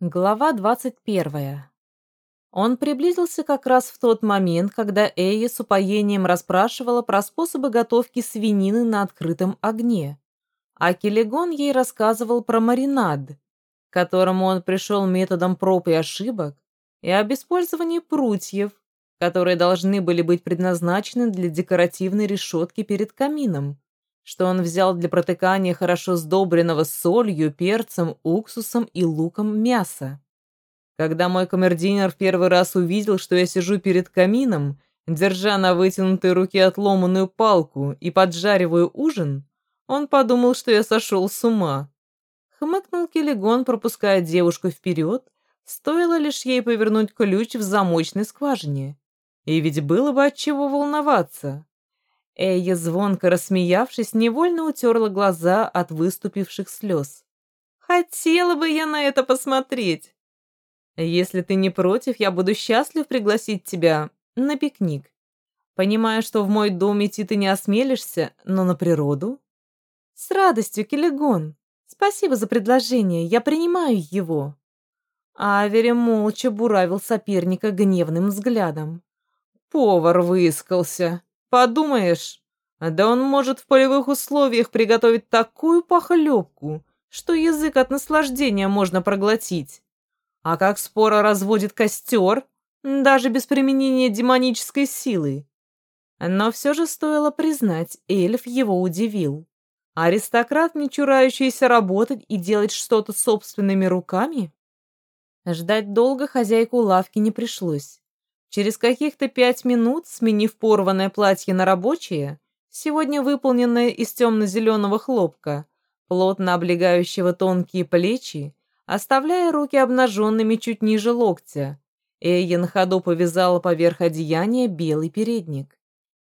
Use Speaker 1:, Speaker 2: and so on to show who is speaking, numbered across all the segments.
Speaker 1: Глава 21. Он приблизился как раз в тот момент, когда Эйя с упоением расспрашивала про способы готовки свинины на открытом огне, а Келегон ей рассказывал про маринад, к которому он пришел методом проб и ошибок, и об использовании прутьев, которые должны были быть предназначены для декоративной решетки перед камином, что он взял для протыкания хорошо сдобренного солью, перцем, уксусом и луком мяса. Когда мой камердинер в первый раз увидел, что я сижу перед камином, держа на вытянутой руке отломанную палку и поджариваю ужин, он подумал, что я сошел с ума. Хмыкнул Келегон, пропуская девушку вперед, стоило лишь ей повернуть ключ в замочной скважине. И ведь было бы от чего волноваться. Эйя, звонко рассмеявшись, невольно утерла глаза от выступивших слез. «Хотела бы я на это посмотреть!» «Если ты не против, я буду счастлив пригласить тебя на пикник. Понимаю, что в мой дом идти ты не осмелишься, но на природу?» «С радостью, Келегон. Спасибо за предложение, я принимаю его». Авери молча буравил соперника гневным взглядом. «Повар выискался. Подумаешь, да он может в полевых условиях приготовить такую похлебку, что язык от наслаждения можно проглотить. А как споро разводит костер, даже без применения демонической силы. Но все же стоило признать, эльф его удивил. Аристократ, не чурающийся работать и делать что-то собственными руками? Ждать долго хозяйку лавки не пришлось. Через каких-то пять минут, сменив порванное платье на рабочее, сегодня выполненное из темно-зеленого хлопка, плотно облегающего тонкие плечи, оставляя руки обнаженными чуть ниже локтя, Эйя на ходу повязала поверх одеяния белый передник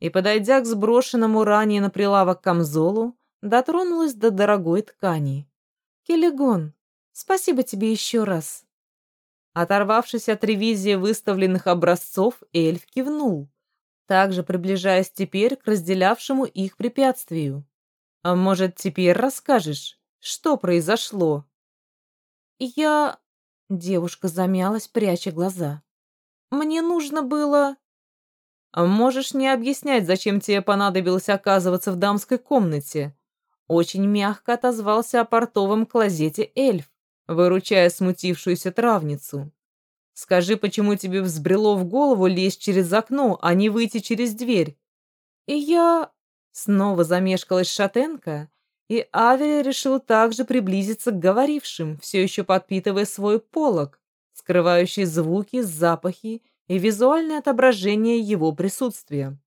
Speaker 1: и, подойдя к сброшенному ранее на прилавок камзолу, дотронулась до дорогой ткани. «Келегон, спасибо тебе еще раз!» Оторвавшись от ревизии выставленных образцов, эльф кивнул, также приближаясь теперь к разделявшему их препятствию. «А может, теперь расскажешь, что произошло?» «Я...» — девушка замялась, пряча глаза. «Мне нужно было...» «А «Можешь не объяснять, зачем тебе понадобилось оказываться в дамской комнате?» Очень мягко отозвался о портовом клозете эльф выручая смутившуюся травницу. «Скажи, почему тебе взбрело в голову лезть через окно, а не выйти через дверь?» «И я...» Снова замешкалась шатенка, и Авери решил также приблизиться к говорившим, все еще подпитывая свой полог, скрывающий звуки, запахи и визуальное отображение его присутствия.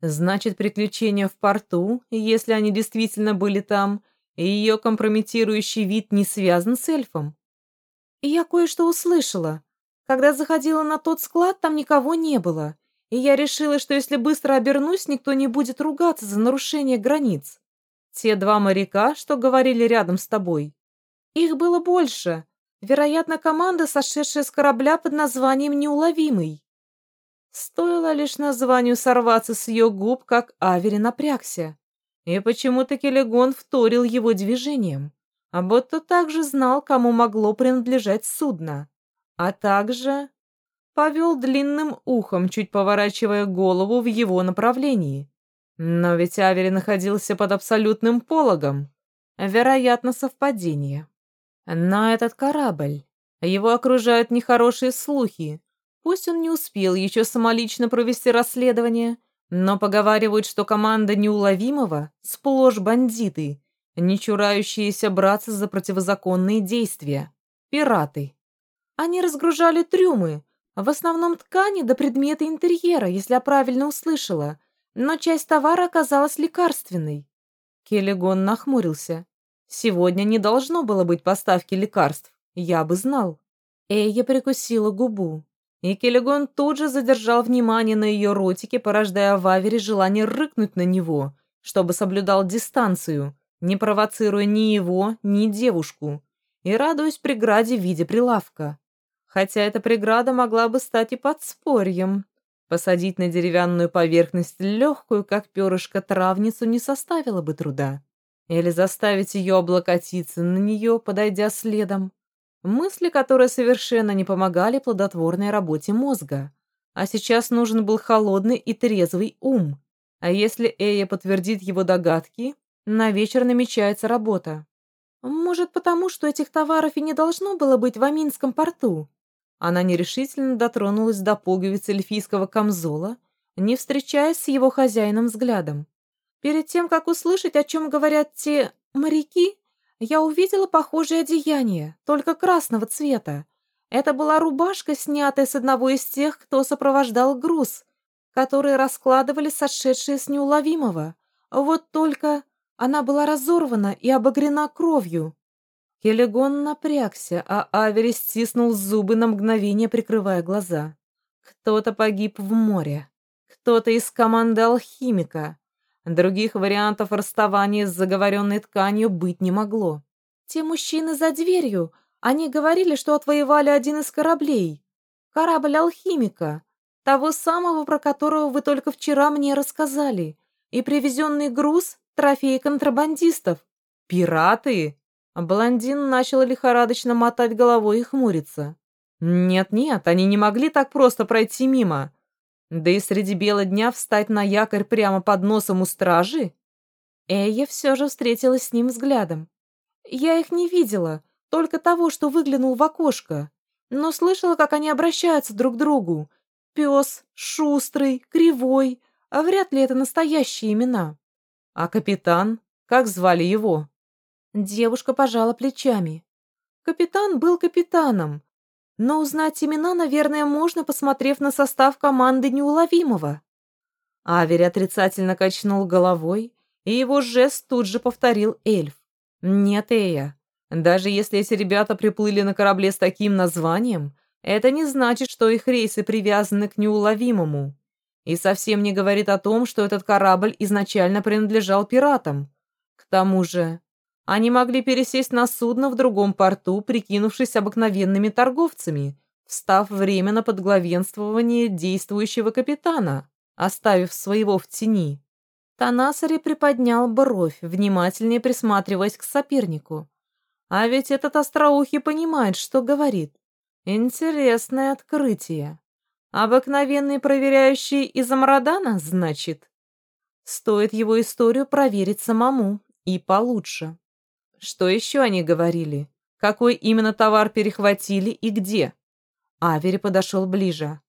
Speaker 1: Значит, приключения в порту, если они действительно были там, и ее компрометирующий вид не связан с эльфом. Я кое-что услышала. Когда заходила на тот склад, там никого не было. И я решила, что если быстро обернусь, никто не будет ругаться за нарушение границ. Те два моряка, что говорили рядом с тобой. Их было больше. Вероятно, команда, сошедшая с корабля под названием «Неуловимый». Стоило лишь названию сорваться с ее губ, как Авери напрягся. И почему-то Келегон вторил его движением, а будто также знал, кому могло принадлежать судно, а также повел длинным ухом, чуть поворачивая голову в его направлении. Но ведь Авери находился под абсолютным пологом. Вероятно, совпадение. На этот корабль. Его окружают нехорошие слухи. Пусть он не успел еще самолично провести расследование, но поговаривают, что команда неуловимого сплошь бандиты, не чурающиеся браться за противозаконные действия. Пираты. Они разгружали трюмы, в основном ткани да предметы интерьера, если я правильно услышала, но часть товара оказалась лекарственной. Келлигон нахмурился. Сегодня не должно было быть поставки лекарств, я бы знал. Эйя прикусила губу. И Келлигон тут же задержал внимание на ее ротике, порождая в Авере желание рыкнуть на него, чтобы соблюдал дистанцию, не провоцируя ни его, ни девушку, и радуясь преграде в виде прилавка. Хотя эта преграда могла бы стать и подспорьем. Посадить на деревянную поверхность легкую, как перышко, травницу не составило бы труда. Или заставить ее облокотиться на нее, подойдя следом. Мысли, которые совершенно не помогали плодотворной работе мозга. А сейчас нужен был холодный и трезвый ум. А если Эя подтвердит его догадки, на вечер намечается работа. Может, потому что этих товаров и не должно было быть в Аминском порту? Она нерешительно дотронулась до пуговиц эльфийского камзола, не встречаясь с его хозяином взглядом. Перед тем, как услышать, о чем говорят те моряки, я увидела похожее одеяние, только красного цвета. Это была рубашка, снятая с одного из тех, кто сопровождал груз, которые раскладывали сошедшие с неуловимого. Вот только она была разорвана и обогрена кровью. Келегон напрягся, а Авери стиснул зубы на мгновение, прикрывая глаза. Кто-то погиб в море. Кто-то из команды алхимика. Других вариантов расставания с заговоренной тканью быть не могло. Те мужчины за дверью, они говорили, что отвоевали один из кораблей. Корабль алхимика. Того самого, про которого вы только вчера мне рассказали. И привезенный груз — трофеи контрабандистов. Пираты? Блондин начал лихорадочно мотать головой и хмуриться. Нет-нет, они не могли так просто пройти мимо. Да и среди бела дня встать на якорь прямо под носом у стражи? Эя все же встретилась с ним взглядом. Я их не видела, только того, что выглянул в окошко. Но слышала, как они обращаются друг к другу. Пес, шустрый, кривой. А вряд ли это настоящие имена. А капитан? Как звали его? Девушка пожала плечами. Капитан был капитаном, но узнать имена, наверное, можно, посмотрев на состав команды неуловимого. Авери отрицательно качнул головой, и его жест тут же повторил эльф. «Нет, Эя, даже если эти ребята приплыли на корабле с таким названием, это не значит, что их рейсы привязаны к неуловимому. И совсем не говорит о том, что этот корабль изначально принадлежал пиратам. К тому же, они могли пересесть на судно в другом порту, прикинувшись обыкновенными торговцами, встав временно под главенствование действующего капитана, оставив своего в тени. Танасари приподнял бровь, внимательнее присматриваясь к сопернику. А ведь этот остроухий понимает, что говорит. Интересное открытие. Обыкновенный проверяющий из Амрадана, значит? Стоит его историю проверить самому, и получше. Что еще они говорили? Какой именно товар перехватили и где? Авери подошел ближе.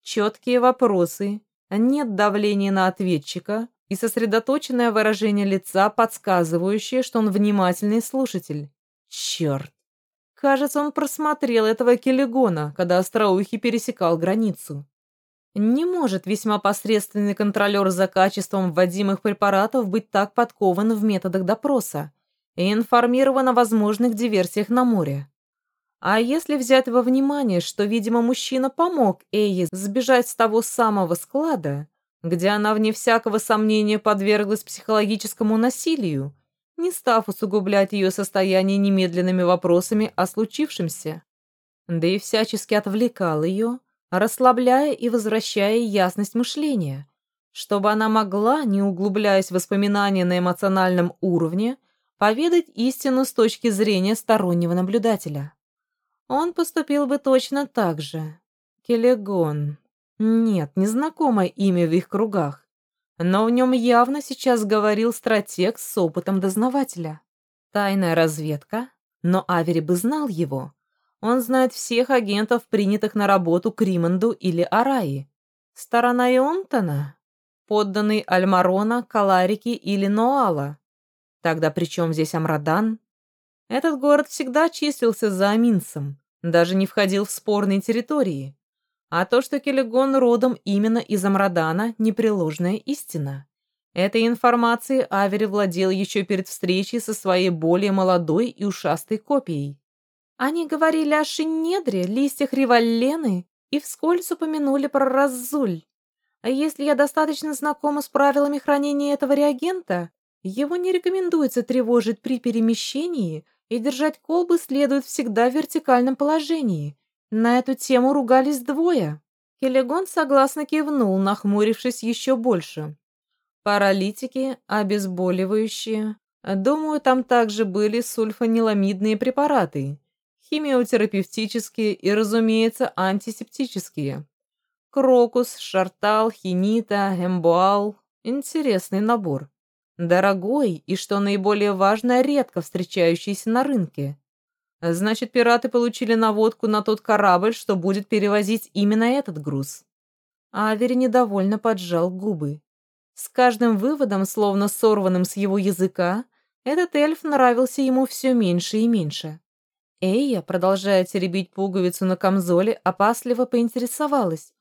Speaker 1: Четкие вопросы, нет давления на ответчика и сосредоточенное выражение лица, подсказывающее, что он внимательный слушатель. Черт! Кажется, он просмотрел этого Келегона, когда Остроухий пересекал границу. Не может весьма посредственный контролер за качеством вводимых препаратов быть так подкован в методах допроса, и информирован о возможных диверсиях на море. А если взять во внимание, что, видимо, мужчина помог Эйе сбежать с того самого склада, где она, вне всякого сомнения, подверглась психологическому насилию, не став усугублять ее состояние немедленными вопросами о случившемся, да и всячески отвлекал ее, расслабляя и возвращая ясность мышления, чтобы она могла, не углубляясь в воспоминания на эмоциональном уровне, поведать истину с точки зрения стороннего наблюдателя. Он поступил бы точно так же. Келегон. Нет, незнакомое имя в их кругах. Но в нем явно сейчас говорил стратег с опытом дознавателя. Тайная разведка? Но Авери бы знал его. Он знает всех агентов, принятых на работу к Римонду или Араи. Сторона Ионтона? Подданный Альмарона, Каларики или Ноала? Тогда при чем здесь Амрадан? Этот город всегда числился за Аминцем, даже не входил в спорные территории. А то, что Келегон родом именно из Амрадана, непреложная истина. Этой информацией Авери владел еще перед встречей со своей более молодой и ушастой копией. Они говорили о Шинедре, листьях Риваллены и вскользь упомянули про Раззуль. А если я достаточно знакома с правилами хранения этого реагента, его не рекомендуется тревожить при перемещении, и держать колбы следует всегда в вертикальном положении. На эту тему ругались двое. Келегон согласно кивнул, нахмурившись еще больше. Паралитики, обезболивающие. Думаю, там также были сульфаниламидные препараты. химиотерапевтические и, разумеется, антисептические. Крокус, шартал, хинита, эмбуал. Интересный набор. Дорогой и, что наиболее важно, редко встречающийся на рынке. Значит, пираты получили наводку на тот корабль, что будет перевозить именно этот груз. Авери недовольно поджал губы. С каждым выводом, словно сорванным с его языка, этот эльф нравился ему все меньше и меньше. Эйя, продолжая теребить пуговицу на камзоле, опасливо поинтересовалась.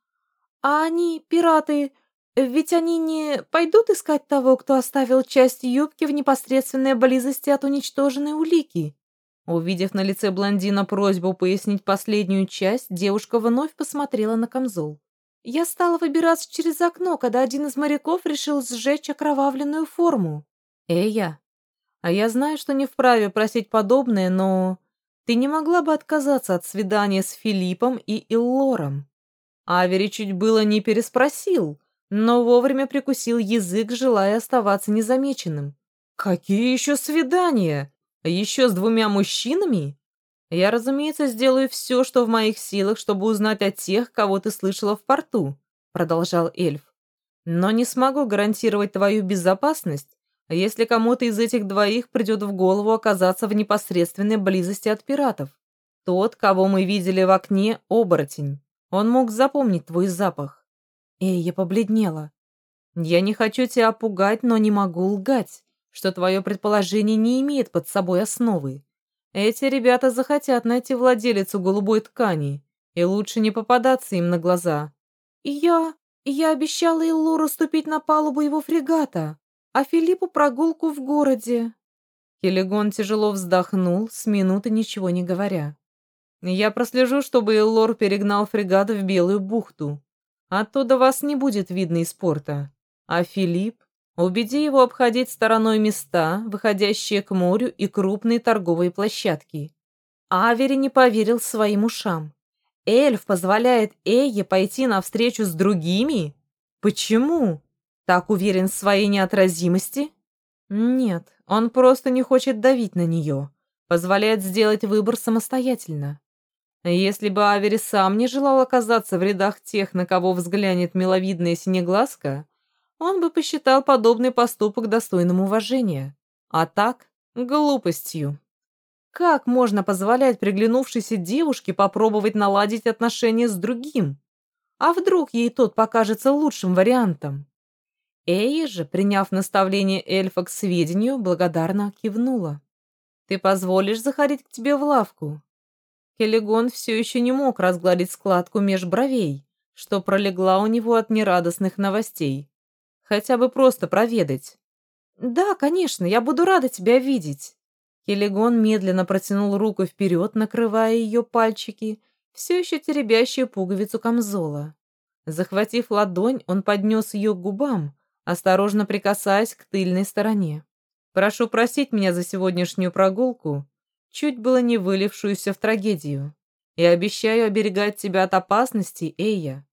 Speaker 1: «А они, пираты, ведь они не пойдут искать того, кто оставил часть юбки в непосредственной близости от уничтоженной улики?» Увидев на лице блондина просьбу пояснить последнюю часть, девушка вновь посмотрела на камзол. «Я стала выбираться через окно, когда один из моряков решил сжечь окровавленную форму». «Эя, а я знаю, что не вправе просить подобное, но ты не могла бы отказаться от свидания с Филиппом и Иллором?» Авери чуть было не переспросил, но вовремя прикусил язык, желая оставаться незамеченным. «Какие еще свидания? Еще с двумя мужчинами?» «Я, разумеется, сделаю все, что в моих силах, чтобы узнать о тех, кого ты слышала в порту», продолжал эльф. «Но не смогу гарантировать твою безопасность, если кому-то из этих двоих придет в голову оказаться в непосредственной близости от пиратов. Тот, кого мы видели в окне, оборотень. Он мог запомнить твой запах. Эй, я побледнела. Я не хочу тебя пугать, но не могу лгать, что твое предположение не имеет под собой основы. Эти ребята захотят найти владелицу голубой ткани, и лучше не попадаться им на глаза. И я... я обещала Иллору ступить на палубу его фрегата, а Филиппу прогулку в городе. Келегон тяжело вздохнул, с минуты ничего не говоря. Я прослежу, чтобы Эллор перегнал фрегат в Белую бухту. Оттуда вас не будет видно из порта. А Филипп, убеди его обходить стороной места, выходящие к морю и крупные торговые площадки. Авери не поверил своим ушам. Эльф позволяет Эйе пойти навстречу с другими? Почему? Так уверен в своей неотразимости? Нет, он просто не хочет давить на нее. Позволяет сделать выбор самостоятельно. Если бы Авери сам не желал оказаться в рядах тех, на кого взглянет миловидная синеглазка, он бы посчитал подобный поступок достойным уважения. А так — глупостью. Как можно позволять приглянувшейся девушке попробовать наладить отношения с другим? А вдруг ей тот покажется лучшим вариантом? Эйя же, приняв наставление эльфа к сведению, благодарно кивнула. «Ты позволишь заходить к тебе в лавку?» Келегон все еще не мог разгладить складку меж бровей, что пролегла у него от нерадостных новостей. Хотя бы просто проведать. «Да, конечно, я буду рада тебя видеть». Келегон медленно протянул руку вперед, накрывая ее пальчики, все еще теребящие пуговицу камзола. Захватив ладонь, он поднес ее к губам, осторожно прикасаясь к тыльной стороне. «Прошу простить меня за сегодняшнюю прогулку чуть было не вылившуюся в трагедию. И обещаю оберегать тебя от опасности, Эйя.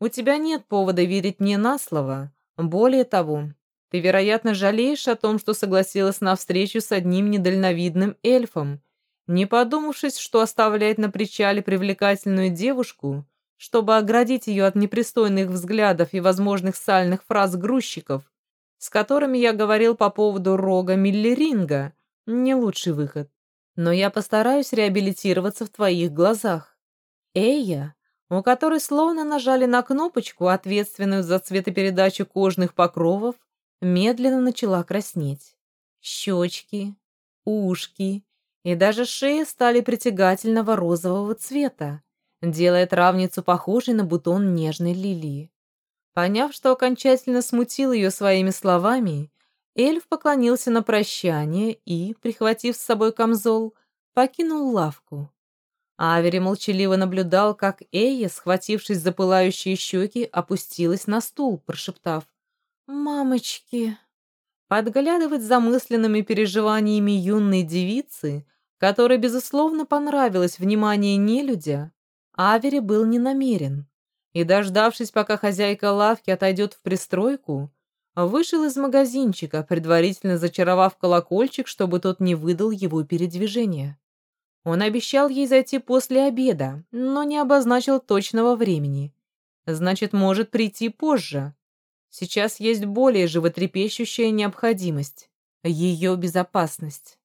Speaker 1: У тебя нет повода верить мне на слово. Более того, ты, вероятно, жалеешь о том, что согласилась на встречу с одним недальновидным эльфом, не подумавшись, что оставляет на причале привлекательную девушку, чтобы оградить ее от непристойных взглядов и возможных сальных фраз грузчиков, с которыми я говорил по поводу рога Миллеринга, не лучший выход но я постараюсь реабилитироваться в твоих глазах. Эйя, у которой словно нажали на кнопочку, ответственную за цветопередачу кожных покровов, медленно начала краснеть. Щечки, ушки и даже шея стали притягательного розового цвета, делая травницу похожей на бутон нежной лилии. Поняв, что окончательно смутил ее своими словами, Эльф поклонился на прощание и, прихватив с собой камзол, покинул лавку. Авери молчаливо наблюдал, как Эйя, схватившись за пылающие щеки, опустилась на стул, прошептав «Мамочки!». Подглядывать за мысленными переживаниями юной девицы, которой, безусловно, понравилось внимание нелюдя, Авери был не намерен. И, дождавшись, пока хозяйка лавки отойдет в пристройку, вышел из магазинчика, предварительно зачаровав колокольчик, чтобы тот не выдал его передвижения. Он обещал ей зайти после обеда, но не обозначил точного времени. Значит, может прийти позже. Сейчас есть более животрепещущая необходимость — ее безопасность.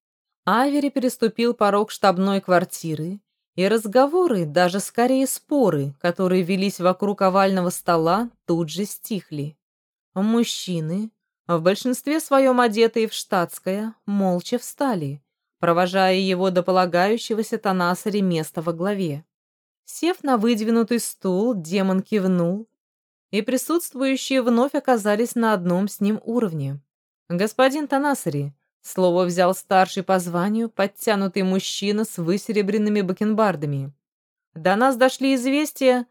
Speaker 1: Авери переступил порог штабной квартиры, и разговоры, даже скорее споры, которые велись вокруг овального стола, тут же стихли. Мужчины, в большинстве своем одетые в штатское, молча встали, провожая его до полагающегося Танасари места во главе. Сев на выдвинутый стул, демон кивнул, и присутствующие вновь оказались на одном с ним уровне. «Господин Танасари», слово взял старший по званию, подтянутый мужчина с высеребренными бакенбардами. До нас дошли известия,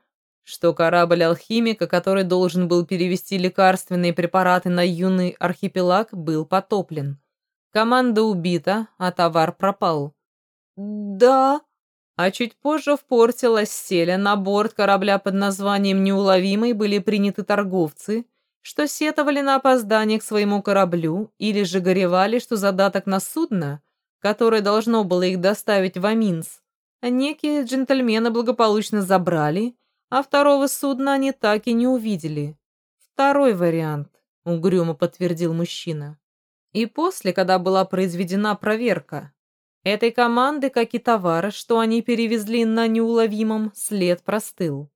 Speaker 1: что корабль алхимика, который должен был перевести лекарственные препараты на юный архипелаг, был потоплен. Команда убита, а товар пропал. «Да», а чуть позже в порте Ласселя на борт корабля под названием «Неуловимый» были приняты торговцы, что сетовали на опоздание к своему кораблю или же горевали, что задаток на судно, которое должно было их доставить в Аминс, некие джентльмены благополучно забрали, а второго судна они так и не увидели. Второй вариант, угрюмо подтвердил мужчина. И после, когда была произведена проверка, Этой команды, как и товара, что они перевезли на неуловимом, след простыл.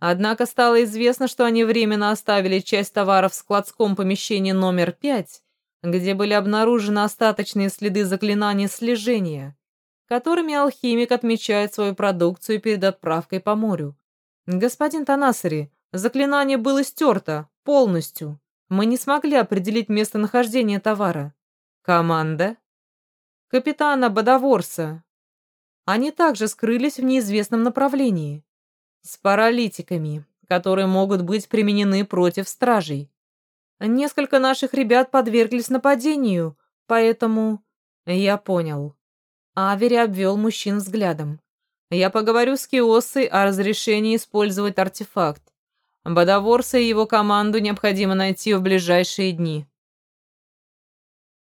Speaker 1: Однако стало известно, что они временно оставили часть товаров в складском помещении номер 5, где были обнаружены остаточные следы заклинания слежения, которыми алхимик отмечает свою продукцию перед отправкой по морю. «Господин Танасари, заклинание было стерто, полностью. Мы не смогли определить местонахождение товара. Команда?» капитана Бодоворса. Они также скрылись в неизвестном направлении. С паралитиками, которые могут быть применены против стражей. Несколько наших ребят подверглись нападению, поэтому... Я понял. Авери обвел мужчин взглядом. Я поговорю с Киосой о разрешении использовать артефакт. Бодоворса и его команду необходимо найти в ближайшие дни.